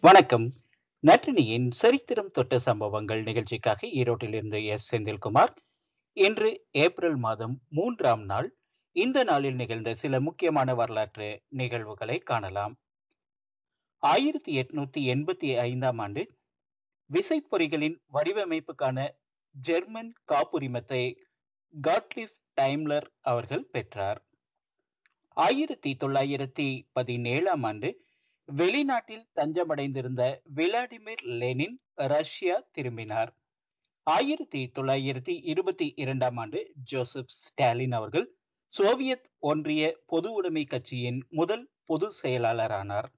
வணக்கம். நற்றினியின் சரித்திரம் தொட்ட சம்பவங்கள் நிகழ்ச்சிக்காக ஈரோட்டிலிருந்து எஸ். செந்தில்குமார். இன்று ஏப்ரல் மாதம் மூன்றாம் நாள். இந்த நாளில் நிகழ்ந்த சில முக்கியமான வரலாற்று நிகழ்வுகளை காணலாம். ஆயிரத்தி எட்நூத்தி எண்பத்தி ஐந்தாம் ஆண்டு விசைப்பொறிகளின் வடிவமைப்புக்கான ஜெர்மன் காப்புரிமத்தை காட்லிஃப் டைம்லர் அவர்கள் பெற்றார். ஆயிரத்தி தொள்ளாயிரத்தி பதினேழாம் ஆண்டு வெளிநாட்டில் தஞ்சமடைந்திருந்த விளாடிமிர் லெனின் ரஷ்யா திரும்பினார். ஆயிரத்தி தொள்ளாயிரத்தி இருபத்தி இரண்டாம் ஆண்டு ஜோசப் ஸ்டாலின் அவர்கள் சோவியத் ஒன்றிய பொது உடைமை கட்சியின் முதல் பொது செயலாளரானார்.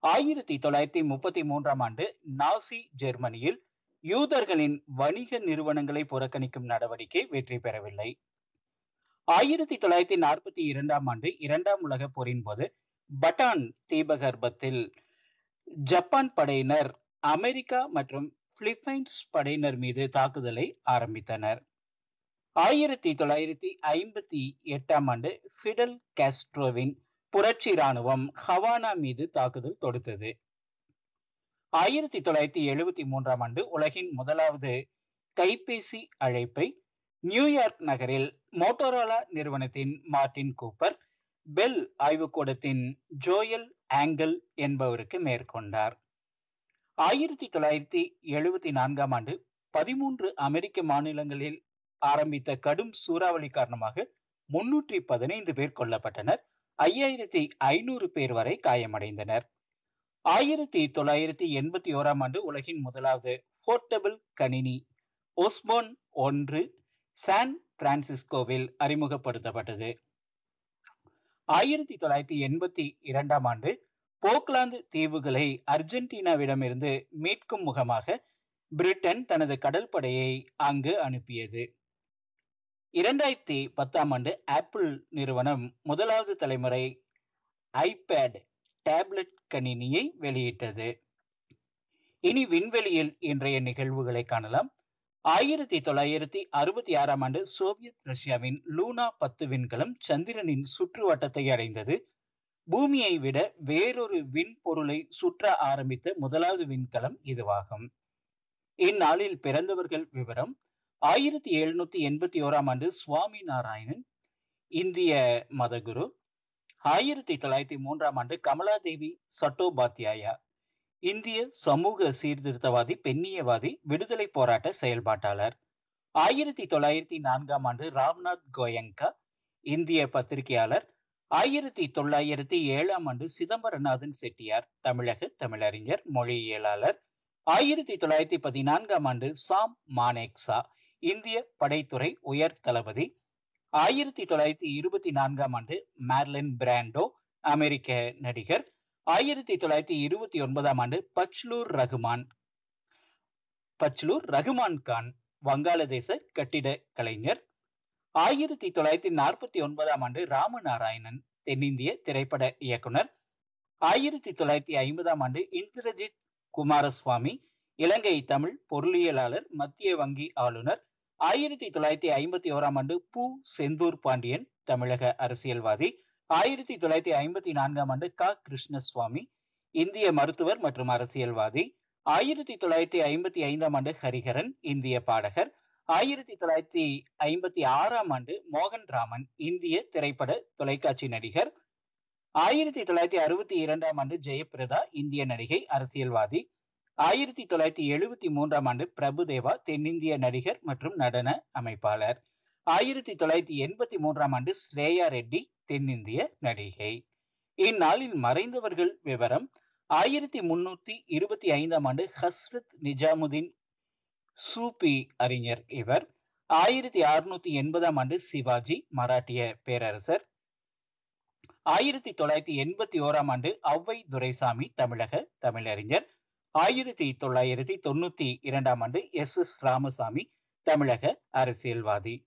ஆயிரத்தி தொள்ளாயிரத்தி முப்பத்தி மூன்றாம் ஆண்டு நாசி ஜெர்மனியில் யூதர்களின் வணிக நிறுவனங்களை புறக்கணிக்கும் நடவடிக்கை வெற்றி பெறவில்லை. ஆயிரத்தி தொள்ளாயிரத்தி நாற்பத்தி இரண்டாம் ஆண்டு இரண்டாம் உலக போரின் போது பட்டான் தீபகற்பத்தில் ஜப்பான் படையினர் அமெரிக்கா மற்றும் பிலிப்பைன்ஸ் படையினர் மீது தாக்குதலை ஆரம்பித்தனர். ஆயிரத்தி தொள்ளாயிரத்தி ஐம்பத்தி எட்டாம் ஆண்டு ஃபிடல் காஸ்ட்ரோவின் புரட்சி இராணுவம் ஹவானா மீது தாக்குதல் தொடுத்தது. ஆயிரத்தி தொள்ளாயிரத்தி எழுபத்தி மூன்றாம் ஆண்டு உலகின் முதலாவது கைபேசி அழைப்பை நியூயார்க் நகரில் மோட்டோரோலா நிறுவனத்தின் மார்டின் கூப்பர் பெல் ஆய்வுக்கூடத்தின் ஜோயல் ஆங்கல் என்பவருக்கு மேற்கொண்டார். ஆயிரத்தி தொள்ளாயிரத்தி எழுபத்தி நான்காம் ஆண்டு பதிமூன்று அமெரிக்க மாநிலங்களில் ஆரம்பித்த கடும் சூறாவளி காரணமாக முன்னூற்றி பதினைந்து பேர் கொல்லப்பட்டனர். ஐயாயிரத்தி ஐநூறு பேர் வரை காயமடைந்தனர். ஆயிரத்தி தொள்ளாயிரத்தி எண்பத்தி ஓராம் ஆண்டு உலகின் முதலாவது போர்ட்டபிள் கணினி ஒஸ்போன் ஒன்று சான் பிரான்சிஸ்கோவில் அறிமுகப்படுத்தப்பட்டது. ஆயிரத்தி தொள்ளாயிரத்தி எண்பத்தி இரண்டாம் ஆண்டு போக்லாந்து தீவுகளை அர்ஜென்டினாவிடமிருந்து மீட்கும் முகமாக பிரிட்டன் தனது கடற்படையை அங்கு அனுப்பியது. இரண்டாயிரத்தி பத்தாம் ஆண்டு ஆப்பிள் நிறுவனம் முதலாவது தலைமுறை ஐபேட் டேப்லெட் கணினியை வெளியிட்டது. இனி விண்வெளியில் இன்றைய நிகழ்வுகளை காணலாம். ஆயிரத்தி தொள்ளாயிரத்தி அறுபத்தி ஆறாம் ஆண்டு சோவியத் ரஷ்யாவின் லூனா பத்து விண்கலம் சந்திரனின் சுற்று வட்டத்தை அடைந்தது. பூமியை விட வேறொரு விண்பொருளை சுற்ற ஆரம்பித்த முதலாவது விண்கலம் இதுவாகும். இந்நாளில் பிறந்தவர்கள் விவரம் ஆயிரத்தி எழுநூத்தி எண்பத்தி ஓராம் ஆண்டு சுவாமி நாராயணன் இந்திய மதகுரு ஆயிரத்தி தொள்ளாயிரத்தி மூன்றாம் ஆண்டு கமலாதேவி சட்டோபாத்தியாயா இந்திய சமூக சீர்திருத்தவாதி பெண்ணியவாதி விடுதலை போராட்ட செயல்பாட்டாளர். ஆயிரத்தி தொள்ளாயிரத்தி நான்காம் ஆண்டு ராம்நாத் கோயங்கா இந்திய பத்திரிகையாளர். ஆயிரத்தி தொள்ளாயிரத்தி ஏழாம் ஆண்டு சிதம்பரநாதன் செட்டியார் தமிழக தமிழறிஞர் மொழியியலாளர். ஆயிரத்தி தொள்ளாயிரத்தி பதினான்காம் ஆண்டு சாம் மானேக்சா இந்திய படைத்துறை உயர் தளபதி. ஆயிரத்தி தொள்ளாயிரத்தி இருபத்தி நான்காம் ஆண்டு மேர்லின் பிராண்டோ அமெரிக்க நடிகர். ஆயிரத்தி தொள்ளாயிரத்தி இருபத்தி ஒன்பதாம் ஆண்டு பச்லூர் ரகுமான் பச்லூர் ரகுமான் கான் வங்காளதேச கட்டிட கலைஞர். ஆயிரத்தி தொள்ளாயிரத்தி நாற்பத்தி ஒன்பதாம் ஆண்டு ராமநாராயணன் தென்னிந்திய திரைப்பட இயக்குனர். ஆயிரத்தி தொள்ளாயிரத்தி ஐம்பதாம் ஆண்டு இந்திரஜித் குமாரசுவாமி இலங்கை தமிழ் பொருளியலாளர் மத்திய வங்கி ஆளுநர். ஆயிரத்தி தொள்ளாயிரத்தி ஐம்பத்தி ஓராம் ஆண்டு பூ செந்தூர் பாண்டியன் தமிழக அரசியல்வாதி. ஆயிரத்தி தொள்ளாயிரத்தி ஐம்பத்தி நான்காம் ஆண்டு க. கிருஷ்ணசுவாமி இந்திய மருத்துவர் மற்றும் அரசியல்வாதி. ஆயிரத்தி தொள்ளாயிரத்தி ஐம்பத்தி ஐந்தாம் ஆண்டு ஹரிஹரன் இந்திய பாடகர். ஆயிரத்தி தொள்ளாயிரத்தி ஐம்பத்தி ஆறாம் ஆண்டு மோகன் ராமன் இந்திய திரைப்பட தொலைக்காட்சி நடிகர். ஆயிரத்தி தொள்ளாயிரத்தி அறுபத்தி இரண்டாம் ஆண்டு ஜெயபிரதா இந்திய நடிகை அரசியல்வாதி. ஆயிரத்தி தொள்ளாயிரத்தி எழுபத்தி மூன்றாம் ஆண்டு பிரபுதேவா தென்னிந்திய நடிகர் மற்றும் நடன அமைப்பாளர். ஆயிரத்தி தொள்ளாயிரத்தி எண்பத்தி மூன்றாம் ஆண்டு ஸ்ரேயா ரெட்டி தென்னிந்திய நடிகை. இந்நாளில் மறைந்தவர்கள் விவரம் ஆயிரத்தி முன்னூத்தி இருபத்தி ஐந்தாம் ஆண்டு ஹஸ்ரத் நிஜாமுதீன் சூபி அறிஞர் இவர் ஆயிரத்தி அறுநூத்தி எண்பதாம் ஆண்டு சிவாஜி மராட்டிய பேரரசர். ஆயிரத்தி தொள்ளாயிரத்தி எண்பத்தி ஓராம் ஆண்டு ஔவை துரைசாமி தமிழக தமிழறிஞர் ஆயிரத்தி தொள்ளாயிரத்தி தொண்ணூத்தி இரண்டாம் ஆண்டு எஸ் எஸ் ராமசாமி தமிழக அரசியல்வாதி.